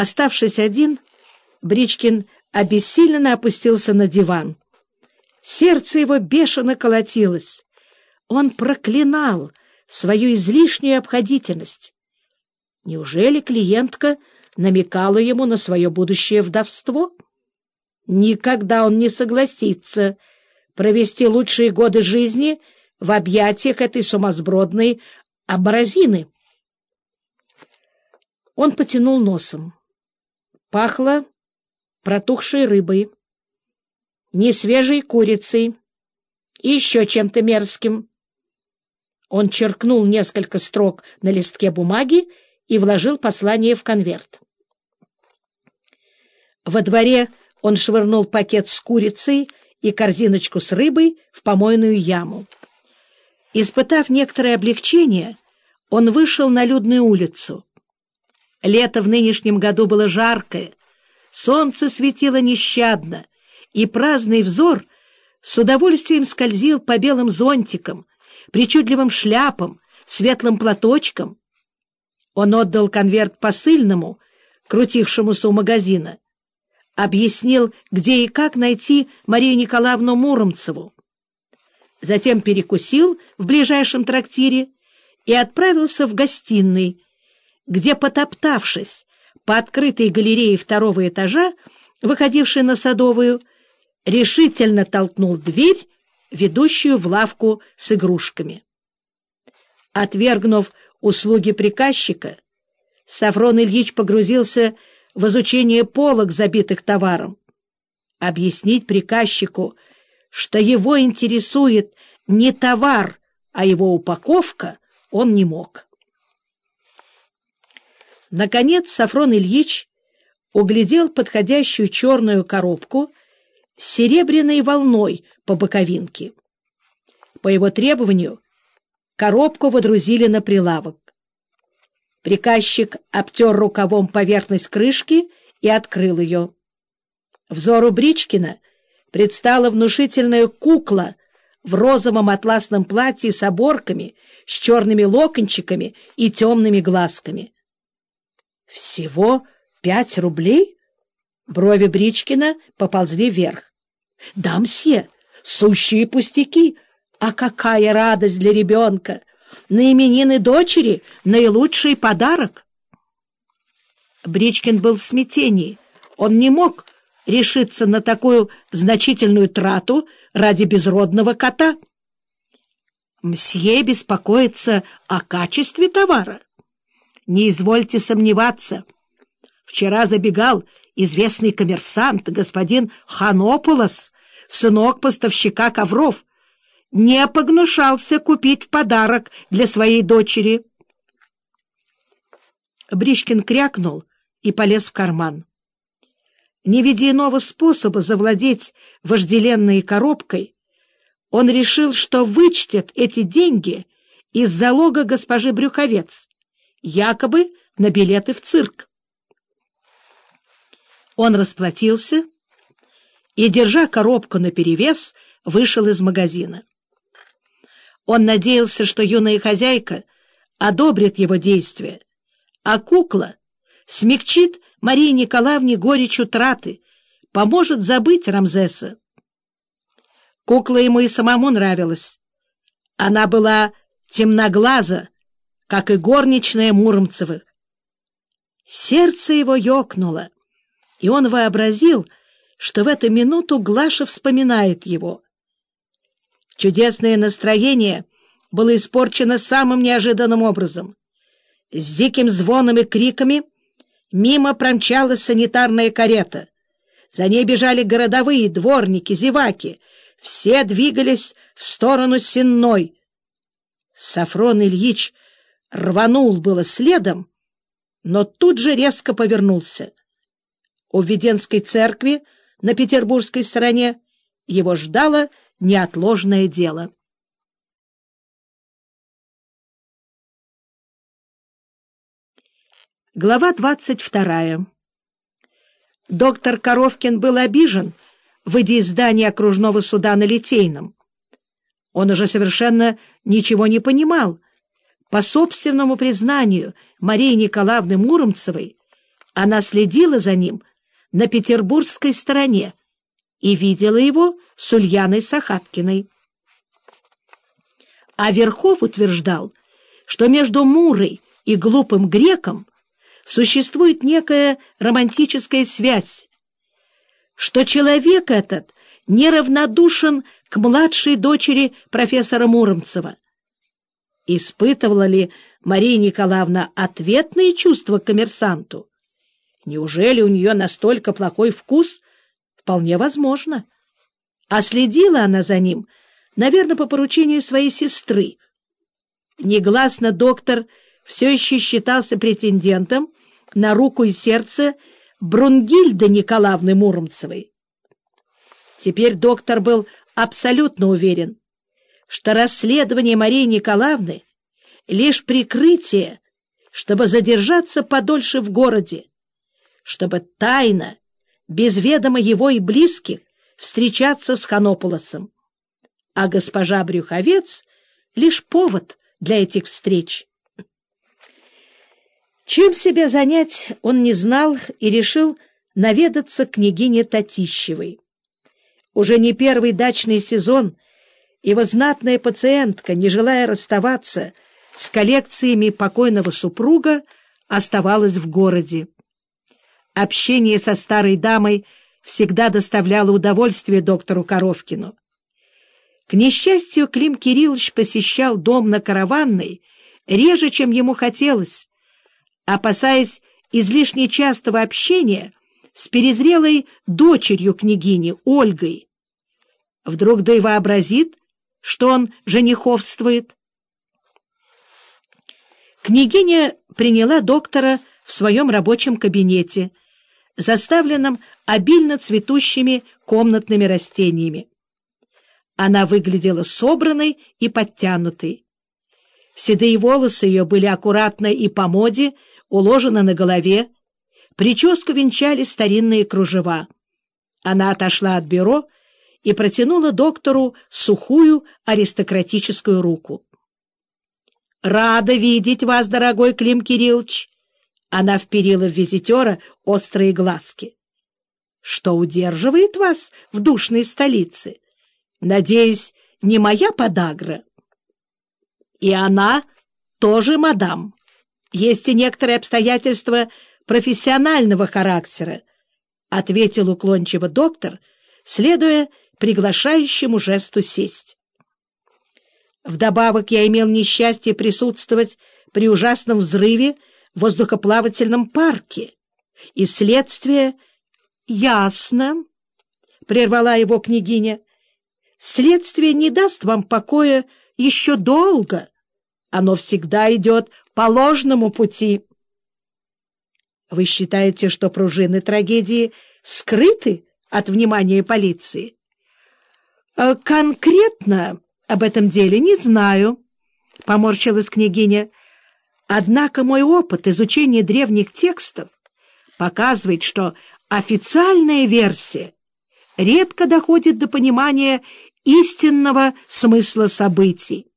Оставшись один, Бричкин обессиленно опустился на диван. Сердце его бешено колотилось. Он проклинал свою излишнюю обходительность. Неужели клиентка намекала ему на свое будущее вдовство? Никогда он не согласится провести лучшие годы жизни в объятиях этой сумасбродной абразины. Он потянул носом. Пахло протухшей рыбой, несвежей курицей и еще чем-то мерзким. Он черкнул несколько строк на листке бумаги и вложил послание в конверт. Во дворе он швырнул пакет с курицей и корзиночку с рыбой в помойную яму. Испытав некоторое облегчение, он вышел на людную улицу. Лето в нынешнем году было жаркое, солнце светило нещадно, и праздный взор с удовольствием скользил по белым зонтикам, причудливым шляпам, светлым платочкам. Он отдал конверт посыльному, крутившемуся у магазина, объяснил, где и как найти Марию Николаевну Муромцеву. Затем перекусил в ближайшем трактире и отправился в гостиный, где, потоптавшись по открытой галерее второго этажа, выходившей на Садовую, решительно толкнул дверь, ведущую в лавку с игрушками. Отвергнув услуги приказчика, Сафрон Ильич погрузился в изучение полок, забитых товаром. Объяснить приказчику, что его интересует не товар, а его упаковка, он не мог. Наконец Сафрон Ильич углядел подходящую черную коробку с серебряной волной по боковинке. По его требованию коробку водрузили на прилавок. Приказчик обтер рукавом поверхность крышки и открыл ее. Взору Бричкина предстала внушительная кукла в розовом атласном платье с оборками, с черными локончиками и темными глазками. Всего пять рублей? Брови Бричкина поползли вверх. — Да, мсье, сущие пустяки. А какая радость для ребенка! На именины дочери наилучший подарок. Бричкин был в смятении. Он не мог решиться на такую значительную трату ради безродного кота. Мсье беспокоится о качестве товара. Не извольте сомневаться. Вчера забегал известный коммерсант, господин Ханополос, сынок поставщика ковров. Не погнушался купить в подарок для своей дочери. Бричкин крякнул и полез в карман. Не видя иного способа завладеть вожделенной коробкой, он решил, что вычтет эти деньги из залога госпожи Брюховец якобы на билеты в цирк. Он расплатился и, держа коробку наперевес, вышел из магазина. Он надеялся, что юная хозяйка одобрит его действия, а кукла смягчит Марии Николаевне горечь утраты, поможет забыть Рамзеса. Кукла ему и самому нравилась. Она была темноглаза, как и горничная Муромцевых. Сердце его ёкнуло, и он вообразил, что в эту минуту Глаша вспоминает его. Чудесное настроение было испорчено самым неожиданным образом. С диким звоном и криками мимо промчалась санитарная карета. За ней бежали городовые, дворники, зеваки. Все двигались в сторону Сенной. Сафрон Ильич рванул было следом, но тут же резко повернулся. У Введенской церкви на петербургской стороне его ждало неотложное дело. Глава двадцать вторая. Доктор Коровкин был обижен, выйдя из здания окружного суда на Литейном. Он уже совершенно ничего не понимал — по собственному признанию Марии Николаевны Муромцевой, она следила за ним на петербургской стороне и видела его с Ульяной Сахаткиной. А Верхов утверждал, что между Мурой и глупым греком существует некая романтическая связь, что человек этот неравнодушен к младшей дочери профессора Муромцева. Испытывала ли Мария Николаевна ответные чувства к коммерсанту? Неужели у нее настолько плохой вкус? Вполне возможно. А следила она за ним, наверное, по поручению своей сестры. Негласно доктор все еще считался претендентом на руку и сердце Брунгильды Николаевны Муромцевой. Теперь доктор был абсолютно уверен, что расследование Марии Николаевны — лишь прикрытие, чтобы задержаться подольше в городе, чтобы тайно, без ведома его и близких, встречаться с Ханополосом. А госпожа Брюховец — лишь повод для этих встреч. Чем себя занять он не знал и решил наведаться к княгине Татищевой. Уже не первый дачный сезон его знатная пациентка, не желая расставаться с коллекциями покойного супруга, оставалась в городе. Общение со старой дамой всегда доставляло удовольствие доктору Коровкину. К несчастью, Клим Кириллович посещал дом на Караванной реже, чем ему хотелось, опасаясь излишне частого общения с перезрелой дочерью княгини Ольгой, Вдруг да и вообразит, что он жениховствует. Княгиня приняла доктора в своем рабочем кабинете, заставленном обильно цветущими комнатными растениями. Она выглядела собранной и подтянутой. Седые волосы ее были аккуратно и по моде уложены на голове, прическу венчали старинные кружева. Она отошла от бюро и протянула доктору сухую аристократическую руку. — Рада видеть вас, дорогой Клим Кириллович! Она вперила в визитера острые глазки. — Что удерживает вас в душной столице? Надеюсь, не моя подагра? — И она тоже мадам. Есть и некоторые обстоятельства профессионального характера, — ответил уклончиво доктор, следуя приглашающему жесту сесть. Вдобавок я имел несчастье присутствовать при ужасном взрыве в воздухоплавательном парке. И следствие... — Ясно, — прервала его княгиня. — Следствие не даст вам покоя еще долго. Оно всегда идет по ложному пути. — Вы считаете, что пружины трагедии скрыты от внимания полиции? Э, — Конкретно об этом деле не знаю, — поморщилась княгиня. — Однако мой опыт изучения древних текстов показывает, что официальная версия редко доходит до понимания истинного смысла событий.